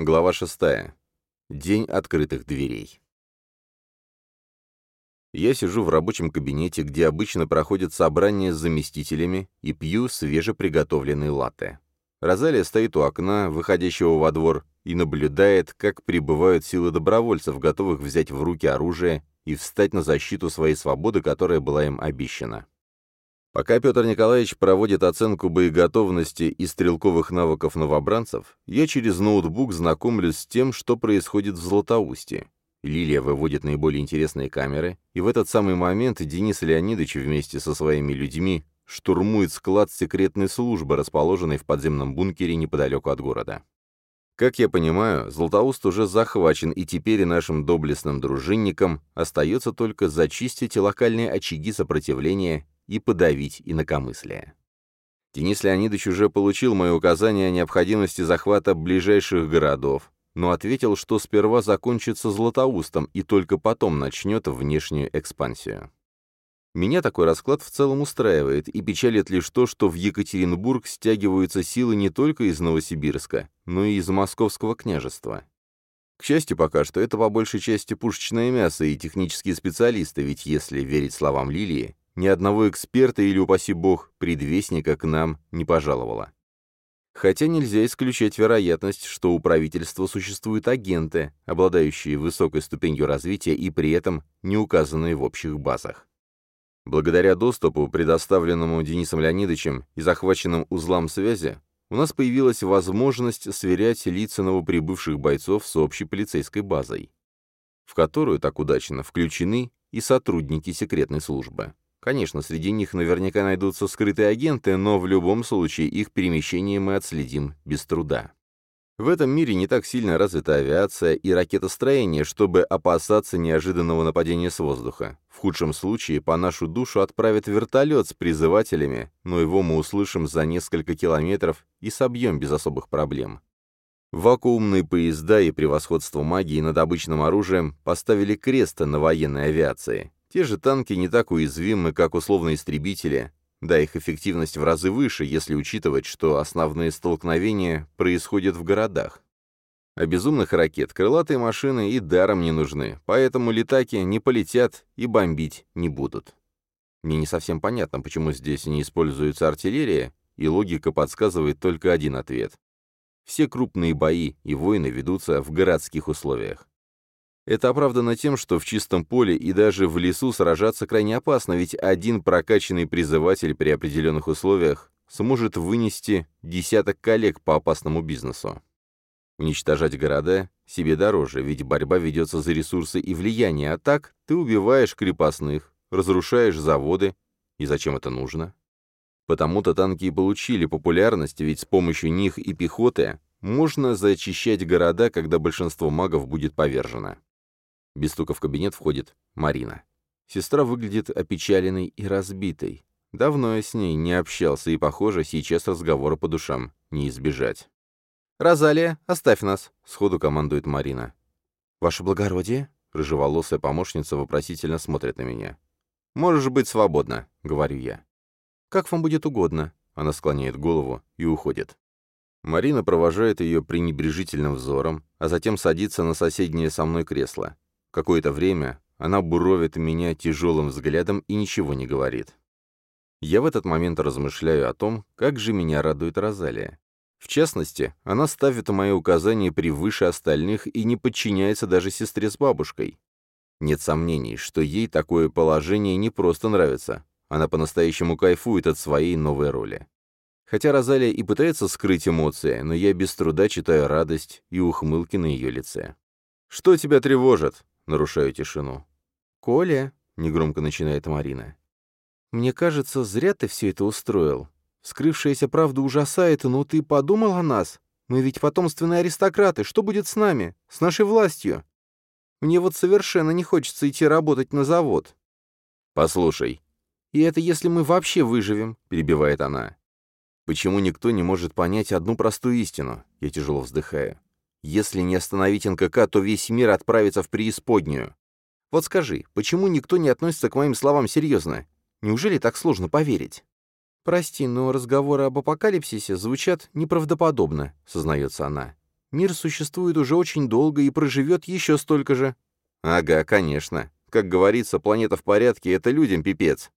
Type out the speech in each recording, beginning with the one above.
Глава 6. День открытых дверей. Я сижу в рабочем кабинете, где обычно проходят собрания с заместителями, и пью свежеприготовленный латте. Розалия стоит у окна, выходящего во двор, и наблюдает, как прибывают силы добровольцев, готовых взять в руки оружие и встать на защиту своей свободы, которая была им обещана. Пока Петр Николаевич проводит оценку боеготовности и стрелковых навыков новобранцев, я через ноутбук знакомлюсь с тем, что происходит в Златоусте. Лилия выводит наиболее интересные камеры, и в этот самый момент Денис Леонидович вместе со своими людьми штурмует склад секретной службы, расположенный в подземном бункере неподалеку от города. Как я понимаю, Златоуст уже захвачен, и теперь нашим доблестным дружинникам остается только зачистить локальные очаги сопротивления и подавить инакомыслие. Денис Леонидович уже получил мои указания о необходимости захвата ближайших городов, но ответил, что сперва закончится Златоустом и только потом начнет внешнюю экспансию. Меня такой расклад в целом устраивает, и печалит лишь то, что в Екатеринбург стягиваются силы не только из Новосибирска, но и из Московского княжества. К счастью, пока что это по большей части пушечное мясо и технические специалисты, ведь если верить словам Лилии, ни одного эксперта или, упаси бог, предвестника к нам не пожаловало. Хотя нельзя исключать вероятность, что у правительства существуют агенты, обладающие высокой ступенью развития и при этом не указанные в общих базах. Благодаря доступу, предоставленному Денисом Леонидовичем и захваченным узлам связи, у нас появилась возможность сверять лица новоприбывших бойцов с общей полицейской базой, в которую так удачно включены и сотрудники секретной службы. Конечно, среди них наверняка найдутся скрытые агенты, но в любом случае их перемещение мы отследим без труда. В этом мире не так сильно развита авиация и ракетостроение, чтобы опасаться неожиданного нападения с воздуха. В худшем случае по нашу душу отправят вертолет с призывателями, но его мы услышим за несколько километров и собьем без особых проблем. Вакуумные поезда и превосходство магии над обычным оружием поставили крест на военной авиации. Те же танки не так уязвимы, как условные истребители, да, их эффективность в разы выше, если учитывать, что основные столкновения происходят в городах. А безумных ракет крылатые машины и даром не нужны, поэтому летаки не полетят и бомбить не будут. Мне не совсем понятно, почему здесь не используется артиллерия, и логика подсказывает только один ответ. Все крупные бои и войны ведутся в городских условиях. Это оправдано тем, что в чистом поле и даже в лесу сражаться крайне опасно, ведь один прокачанный призыватель при определенных условиях сможет вынести десяток коллег по опасному бизнесу. Уничтожать города себе дороже, ведь борьба ведется за ресурсы и влияние, а так ты убиваешь крепостных, разрушаешь заводы. И зачем это нужно? Потому-то танки и получили популярность, ведь с помощью них и пехоты можно зачищать города, когда большинство магов будет повержено. Без стука в кабинет входит Марина. Сестра выглядит опечаленной и разбитой. Давно я с ней не общался, и, похоже, сейчас разговора по душам не избежать. «Розалия, оставь нас!» — сходу командует Марина. «Ваше благородие?» — рыжеволосая помощница вопросительно смотрит на меня. «Можешь быть свободна», — говорю я. «Как вам будет угодно», — она склоняет голову и уходит. Марина провожает ее пренебрежительным взором, а затем садится на соседнее со мной кресло. Какое-то время она буровит меня тяжелым взглядом и ничего не говорит. Я в этот момент размышляю о том, как же меня радует Розалия. В частности, она ставит мои указания превыше остальных и не подчиняется даже сестре с бабушкой. Нет сомнений, что ей такое положение не просто нравится. Она по-настоящему кайфует от своей новой роли. Хотя Розалия и пытается скрыть эмоции, но я без труда читаю радость и ухмылки на ее лице. «Что тебя тревожит?» Нарушаю тишину. «Коля», — негромко начинает Марина, — «мне кажется, зря ты все это устроил. Скрывшаяся правда ужасает, но ты подумал о нас? Мы ведь потомственные аристократы. Что будет с нами? С нашей властью? Мне вот совершенно не хочется идти работать на завод». «Послушай». «И это если мы вообще выживем», — перебивает она. «Почему никто не может понять одну простую истину?» Я тяжело вздыхаю. Если не остановить НКК, то весь мир отправится в преисподнюю. Вот скажи, почему никто не относится к моим словам серьезно? Неужели так сложно поверить? Прости, но разговоры об апокалипсисе звучат неправдоподобно, сознается она. Мир существует уже очень долго и проживет еще столько же». «Ага, конечно. Как говорится, планета в порядке — это людям пипец.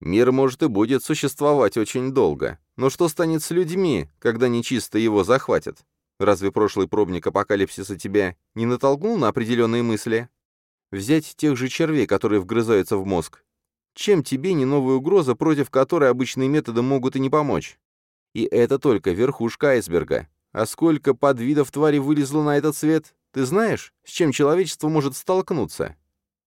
Мир, может, и будет существовать очень долго. Но что станет с людьми, когда нечисто его захватят? Разве прошлый пробник апокалипсиса тебя не натолкнул на определенные мысли? Взять тех же червей, которые вгрызаются в мозг. Чем тебе не новая угроза, против которой обычные методы могут и не помочь? И это только верхушка айсберга. А сколько подвидов твари вылезло на этот свет? Ты знаешь, с чем человечество может столкнуться?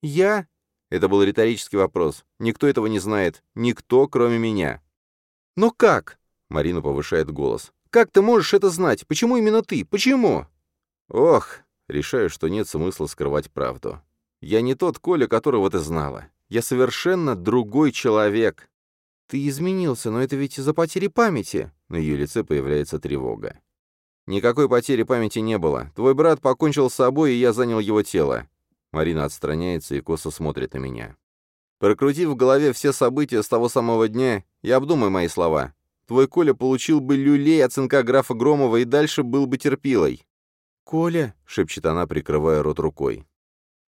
Я? Это был риторический вопрос. Никто этого не знает. Никто, кроме меня. Но как? Марина повышает голос. Как ты можешь это знать? Почему именно ты? Почему? Ох, решаю, что нет смысла скрывать правду. Я не тот Коля, которого ты знала. Я совершенно другой человек. Ты изменился, но это ведь из-за потери памяти. На ее лице появляется тревога. Никакой потери памяти не было. Твой брат покончил с собой, и я занял его тело. Марина отстраняется и косо смотрит на меня. Прокрутив в голове все события с того самого дня и обдумай мои слова. Твой Коля получил бы люлей от сынка графа Громова и дальше был бы терпилой. «Коля», — шепчет она, прикрывая рот рукой.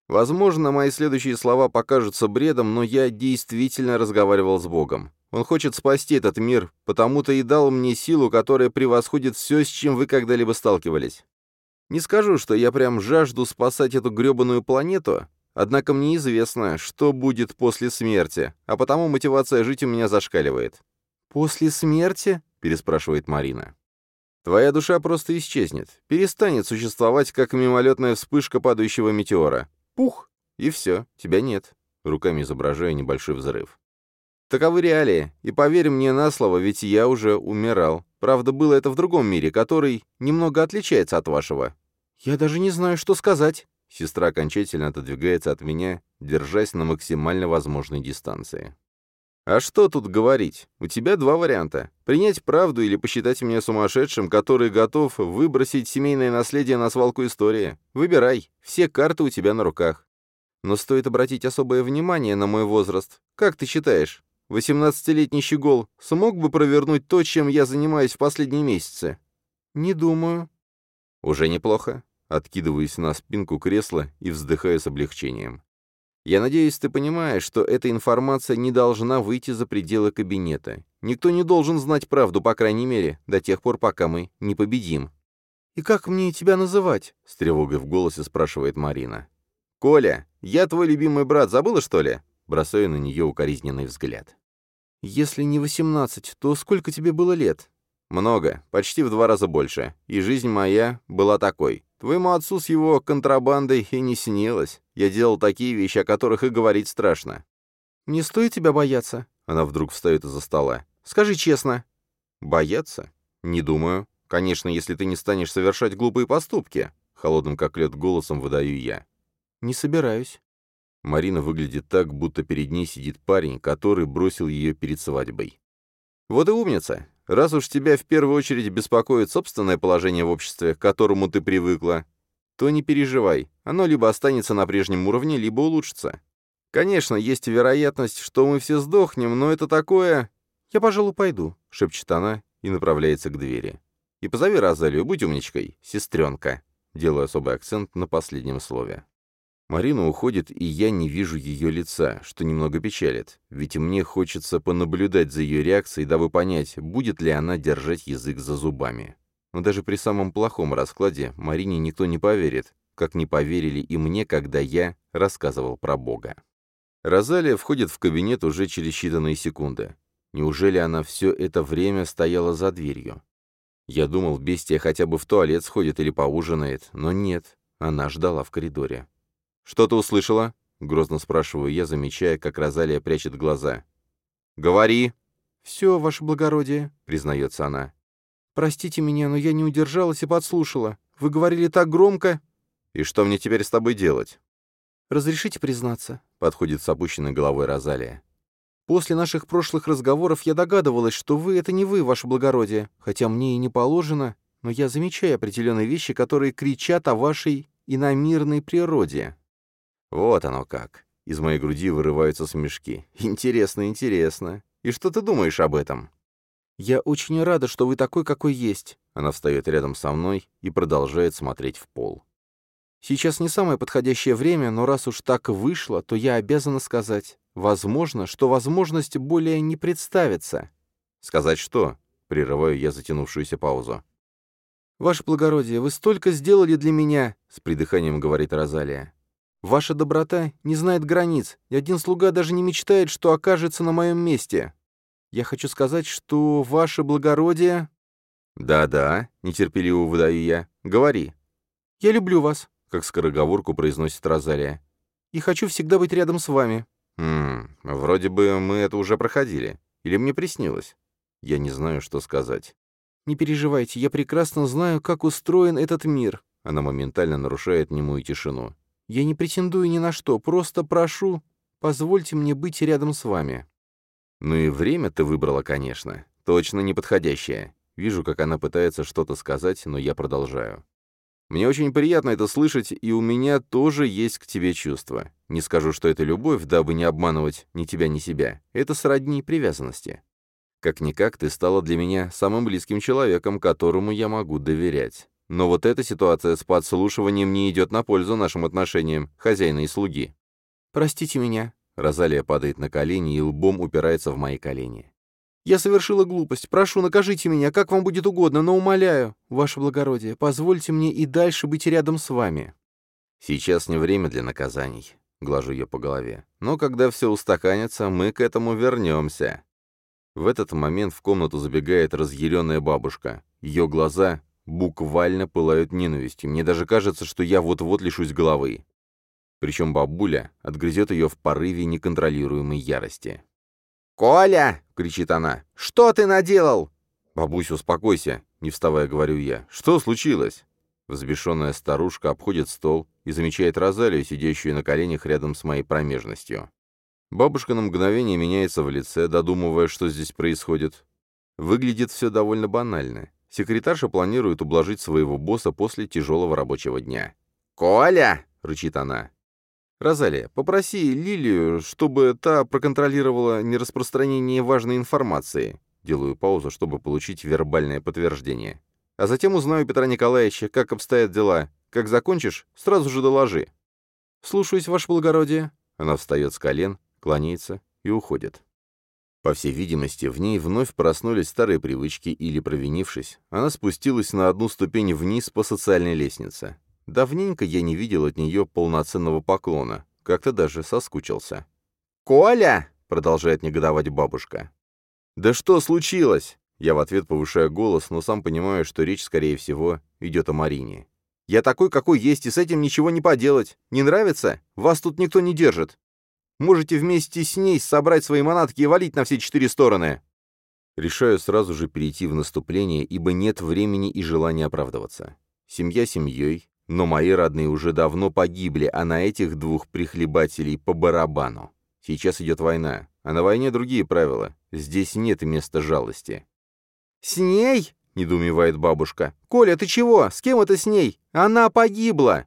Возможно, мои следующие слова покажутся бредом, но я действительно разговаривал с Богом. Он хочет спасти этот мир, потому-то и дал мне силу, которая превосходит все, с чем вы когда-либо сталкивались. Не скажу, что я прям жажду спасать эту гребаную планету, однако мне известно, что будет после смерти, а потому мотивация жить у меня зашкаливает. «После смерти?» — переспрашивает Марина. «Твоя душа просто исчезнет, перестанет существовать, как мимолетная вспышка падающего метеора. Пух! И все, тебя нет», — руками изображая небольшой взрыв. Таковы реалии, и поверь мне на слово, ведь я уже умирал. Правда, было это в другом мире, который немного отличается от вашего. Я даже не знаю, что сказать. Сестра окончательно отодвигается от меня, держась на максимально возможной дистанции. А что тут говорить? У тебя два варианта. Принять правду или посчитать меня сумасшедшим, который готов выбросить семейное наследие на свалку истории. Выбирай. Все карты у тебя на руках. Но стоит обратить особое внимание на мой возраст. Как ты считаешь, 18-летний щегол смог бы провернуть то, чем я занимаюсь в последние месяцы? Не думаю. Уже неплохо. Откидываюсь на спинку кресла и вздыхаю с облегчением. Я надеюсь, ты понимаешь, что эта информация не должна выйти за пределы кабинета. Никто не должен знать правду, по крайней мере, до тех пор, пока мы не победим. «И как мне тебя называть?» — с тревогой в голосе спрашивает Марина. «Коля, я твой любимый брат, забыла, что ли?» Бросаю на нее укоризненный взгляд. «Если не восемнадцать, то сколько тебе было лет?» «Много, почти в два раза больше. И жизнь моя была такой. Твоему отцу с его контрабандой и не снилось. Я делал такие вещи, о которых и говорить страшно. «Не стоит тебя бояться?» Она вдруг встает из-за стола. «Скажи честно». «Бояться? Не думаю. Конечно, если ты не станешь совершать глупые поступки». Холодным как лед голосом выдаю я. «Не собираюсь». Марина выглядит так, будто перед ней сидит парень, который бросил ее перед свадьбой. «Вот и умница. Раз уж тебя в первую очередь беспокоит собственное положение в обществе, к которому ты привыкла, то не переживай, оно либо останется на прежнем уровне, либо улучшится. Конечно, есть вероятность, что мы все сдохнем, но это такое... «Я, пожалуй, пойду», — шепчет она и направляется к двери. «И позови Розалию, будь умничкой, сестренка». Делаю особый акцент на последнем слове. Марина уходит, и я не вижу ее лица, что немного печалит, ведь мне хочется понаблюдать за ее реакцией, дабы понять, будет ли она держать язык за зубами. Но даже при самом плохом раскладе Марине никто не поверит, как не поверили и мне, когда я рассказывал про Бога. Розалия входит в кабинет уже через считанные секунды. Неужели она все это время стояла за дверью? Я думал, бестия хотя бы в туалет сходит или поужинает, но нет, она ждала в коридоре. «Что ты услышала?» — грозно спрашиваю я, замечая, как Розалия прячет глаза. «Говори!» «Все, ваше благородие», — признается она. «Простите меня, но я не удержалась и подслушала. Вы говорили так громко». «И что мне теперь с тобой делать?» «Разрешите признаться?» — подходит с опущенной головой Розалия. «После наших прошлых разговоров я догадывалась, что вы — это не вы, ваше благородие, хотя мне и не положено, но я замечаю определенные вещи, которые кричат о вашей иномирной природе». Вот оно как. Из моей груди вырываются смешки. Интересно, интересно. И что ты думаешь об этом? Я очень рада, что вы такой, какой есть. Она встает рядом со мной и продолжает смотреть в пол. Сейчас не самое подходящее время, но раз уж так вышло, то я обязана сказать. Возможно, что возможность более не представится. Сказать что? Прерываю я затянувшуюся паузу. «Ваше благородие, вы столько сделали для меня», — с придыханием говорит Розалия. «Ваша доброта не знает границ, и один слуга даже не мечтает, что окажется на моем месте. Я хочу сказать, что ваше благородие...» «Да-да», — нетерпеливо выдаю я. «Говори». «Я люблю вас», — как скороговорку произносит Розалия. «И хочу всегда быть рядом с вами». «Хм, вроде бы мы это уже проходили. Или мне приснилось?» Я не знаю, что сказать. «Не переживайте, я прекрасно знаю, как устроен этот мир». Она моментально нарушает немую тишину. «Я не претендую ни на что, просто прошу, позвольте мне быть рядом с вами». Ну и время ты выбрала, конечно. Точно неподходящее. Вижу, как она пытается что-то сказать, но я продолжаю. Мне очень приятно это слышать, и у меня тоже есть к тебе чувства. Не скажу, что это любовь, дабы не обманывать ни тебя, ни себя. Это сродни привязанности. Как-никак ты стала для меня самым близким человеком, которому я могу доверять. Но вот эта ситуация с подслушиванием не идет на пользу нашим отношениям хозяина и слуги. «Простите меня». Розалия падает на колени и лбом упирается в мои колени. «Я совершила глупость. Прошу, накажите меня, как вам будет угодно, но умоляю, ваше благородие, позвольте мне и дальше быть рядом с вами». «Сейчас не время для наказаний», — глажу ее по голове. «Но когда все устаканится, мы к этому вернемся». В этот момент в комнату забегает разъяренная бабушка. Ее глаза буквально пылают ненавистью. Мне даже кажется, что я вот-вот лишусь головы. Причем бабуля отгрызет ее в порыве неконтролируемой ярости. «Коля!» — кричит она. «Что ты наделал?» «Бабусь, успокойся!» — не вставая, говорю я. «Что случилось?» Взбешенная старушка обходит стол и замечает Розалию, сидящую на коленях рядом с моей промежностью. Бабушка на мгновение меняется в лице, додумывая, что здесь происходит. Выглядит все довольно банально. Секретарша планирует ублажить своего босса после тяжелого рабочего дня. «Коля!» — рычит она. «Розалия, попроси Лилию, чтобы та проконтролировала нераспространение важной информации». Делаю паузу, чтобы получить вербальное подтверждение. А затем узнаю Петра Николаевича, как обстоят дела. Как закончишь, сразу же доложи. «Слушаюсь, ваше благородие». Она встает с колен, кланяется и уходит. По всей видимости, в ней вновь проснулись старые привычки или, провинившись, она спустилась на одну ступень вниз по социальной лестнице. Давненько я не видел от нее полноценного поклона, как-то даже соскучился. «Коля!» — продолжает негодовать бабушка. «Да что случилось?» Я в ответ повышаю голос, но сам понимаю, что речь, скорее всего, идет о Марине. «Я такой, какой есть, и с этим ничего не поделать. Не нравится? Вас тут никто не держит. Можете вместе с ней собрать свои манатки и валить на все четыре стороны. Решаю сразу же перейти в наступление, ибо нет времени и желания оправдываться. Семья семьей, но мои родные уже давно погибли, а на этих двух прихлебателей по барабану. Сейчас идет война, а на войне другие правила. Здесь нет места жалости. «С ней?» — недоумевает бабушка. «Коля, ты чего? С кем это с ней? Она погибла!»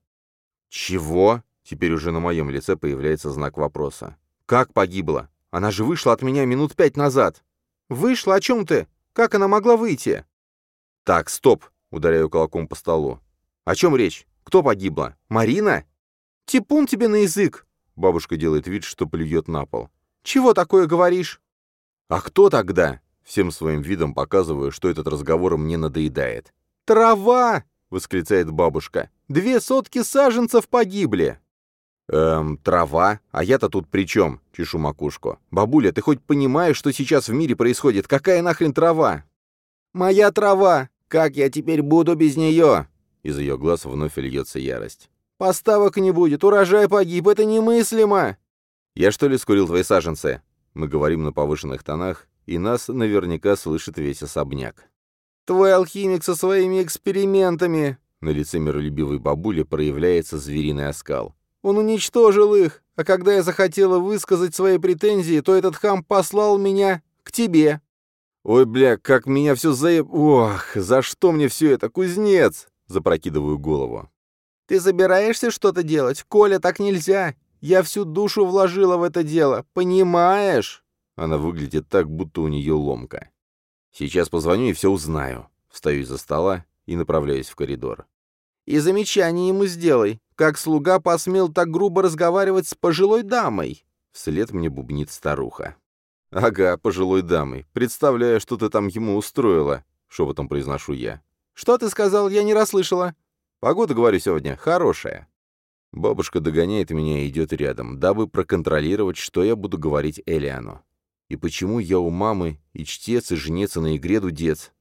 «Чего?» Теперь уже на моем лице появляется знак вопроса. «Как погибла? Она же вышла от меня минут пять назад!» «Вышла? О чем ты? Как она могла выйти?» «Так, стоп!» — ударяю кулаком по столу. «О чем речь? Кто погибла? Марина?» «Типун тебе на язык!» Бабушка делает вид, что плюет на пол. «Чего такое говоришь?» «А кто тогда?» Всем своим видом показываю, что этот разговор мне надоедает. «Трава!» — восклицает бабушка. «Две сотки саженцев погибли!» «Эм, трава? А я-то тут при чем?» — чешу макушку. «Бабуля, ты хоть понимаешь, что сейчас в мире происходит? Какая нахрен трава?» «Моя трава! Как я теперь буду без нее?» Из ее глаз вновь льется ярость. «Поставок не будет, урожай погиб, это немыслимо!» «Я что ли скурил твои саженцы?» Мы говорим на повышенных тонах, и нас наверняка слышит весь особняк. «Твой алхимик со своими экспериментами!» На лице миролюбивой бабули проявляется звериный оскал. Он уничтожил их, а когда я захотела высказать свои претензии, то этот хам послал меня к тебе». «Ой, бля, как меня все заеб... Ох, за что мне все это, кузнец?» Запрокидываю голову. «Ты собираешься что-то делать? Коля, так нельзя. Я всю душу вложила в это дело, понимаешь?» Она выглядит так, будто у нее ломка. «Сейчас позвоню и все узнаю». Встаю из-за стола и направляюсь в коридор. «И замечание ему сделай. Как слуга посмел так грубо разговаривать с пожилой дамой?» Вслед мне бубнит старуха. «Ага, пожилой дамой. Представляю, что ты там ему устроила», — шепотом произношу я. «Что ты сказал? Я не расслышала». «Погода, говорю, сегодня хорошая». Бабушка догоняет меня и идет рядом, дабы проконтролировать, что я буду говорить Элиану. И почему я у мамы и чтец, и жнец, и на игре дудец.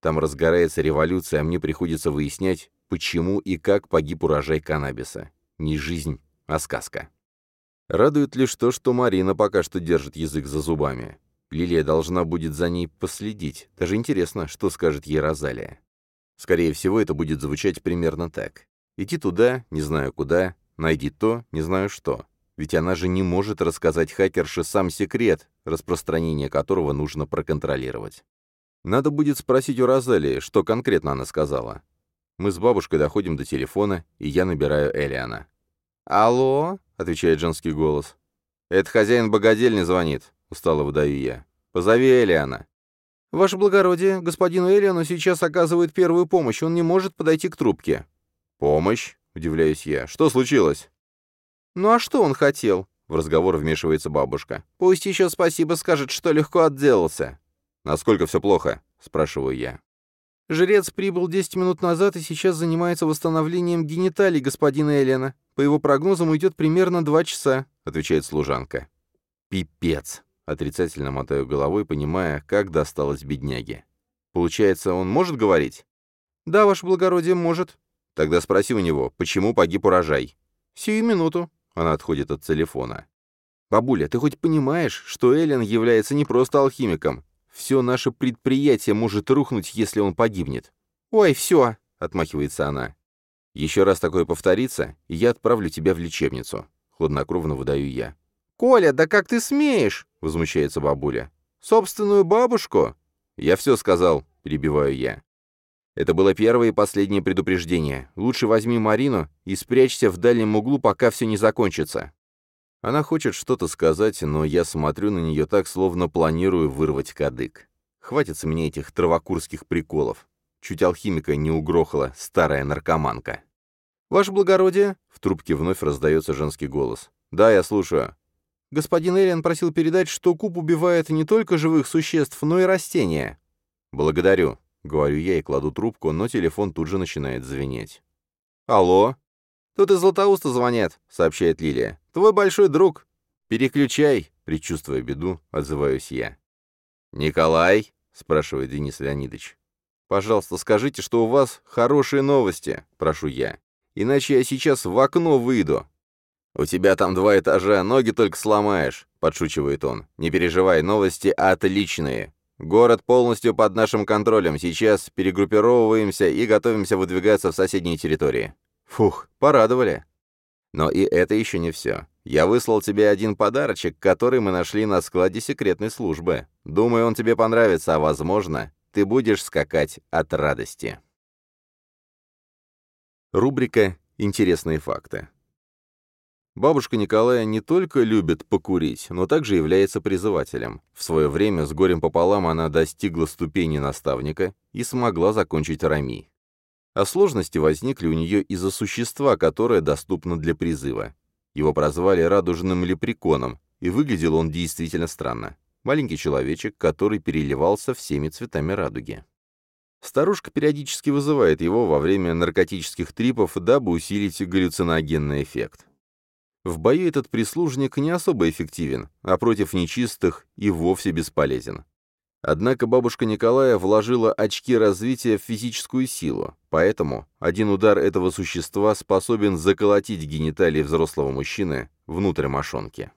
Там разгорается революция, а мне приходится выяснять, почему и как погиб урожай каннабиса. Не жизнь, а сказка. Радует лишь то, что Марина пока что держит язык за зубами. Лилия должна будет за ней последить. Даже интересно, что скажет ей Розалия. Скорее всего, это будет звучать примерно так. Идти туда, не знаю куда, найди то, не знаю что. Ведь она же не может рассказать хакерше сам секрет, распространение которого нужно проконтролировать. Надо будет спросить у Розалии, что конкретно она сказала. Мы с бабушкой доходим до телефона, и я набираю Элиана. «Алло?» — отвечает женский голос. «Это хозяин богадельни звонит», — устало выдаю я. «Позови Элиана». «Ваше благородие, господину Элиану сейчас оказывают первую помощь, он не может подойти к трубке». «Помощь?» — удивляюсь я. «Что случилось?» «Ну а что он хотел?» — в разговор вмешивается бабушка. «Пусть еще спасибо скажет, что легко отделался». «Насколько все плохо?» — спрашиваю я. «Жрец прибыл 10 минут назад и сейчас занимается восстановлением гениталий господина Элена. По его прогнозам уйдет примерно два часа», — отвечает служанка. «Пипец!» — отрицательно мотаю головой, понимая, как досталось бедняге. «Получается, он может говорить?» «Да, ваше благородие, может». Тогда спроси у него, почему погиб урожай. «Сию минуту». Она отходит от телефона. «Бабуля, ты хоть понимаешь, что Эллен является не просто алхимиком? Все наше предприятие может рухнуть, если он погибнет». «Ой, все», — отмахивается она. «Еще раз такое повторится, и я отправлю тебя в лечебницу», — хладнокровно выдаю я. «Коля, да как ты смеешь?» — возмущается бабуля. «Собственную бабушку?» «Я все сказал», — перебиваю я. Это было первое и последнее предупреждение. Лучше возьми Марину и спрячься в дальнем углу, пока все не закончится. Она хочет что-то сказать, но я смотрю на нее так, словно планирую вырвать кадык. Хватит с меня этих травокурских приколов. Чуть алхимика не угрохала старая наркоманка. «Ваше благородие!» — в трубке вновь раздается женский голос. «Да, я слушаю». «Господин Эллен просил передать, что куб убивает не только живых существ, но и растения». «Благодарю», Говорю я и кладу трубку, но телефон тут же начинает звенеть. «Алло?» «Тут из Златоуста звонят», — сообщает Лилия. «Твой большой друг». «Переключай», — предчувствуя беду, отзываюсь я. «Николай?» — спрашивает Денис Леонидович. «Пожалуйста, скажите, что у вас хорошие новости», — прошу я. «Иначе я сейчас в окно выйду». «У тебя там два этажа, ноги только сломаешь», — подшучивает он. «Не переживай, новости отличные. Город полностью под нашим контролем. Сейчас перегруппировываемся и готовимся выдвигаться в соседние территории. Фух, порадовали. Но и это еще не все. Я выслал тебе один подарочек, который мы нашли на складе секретной службы. Думаю, он тебе понравится, а, возможно, ты будешь скакать от радости. Рубрика «Интересные факты». Бабушка Николая не только любит покурить, но также является призывателем. В свое время с горем пополам она достигла ступени наставника и смогла закончить Рами. А сложности возникли у нее из-за существа, которое доступно для призыва. Его прозвали радужным лепреконом, и выглядел он действительно странно. Маленький человечек, который переливался всеми цветами радуги. Старушка периодически вызывает его во время наркотических трипов, дабы усилить галлюциногенный эффект. В бою этот прислужник не особо эффективен, а против нечистых и вовсе бесполезен. Однако бабушка Николая вложила очки развития в физическую силу, поэтому один удар этого существа способен заколотить гениталии взрослого мужчины внутрь мошонки.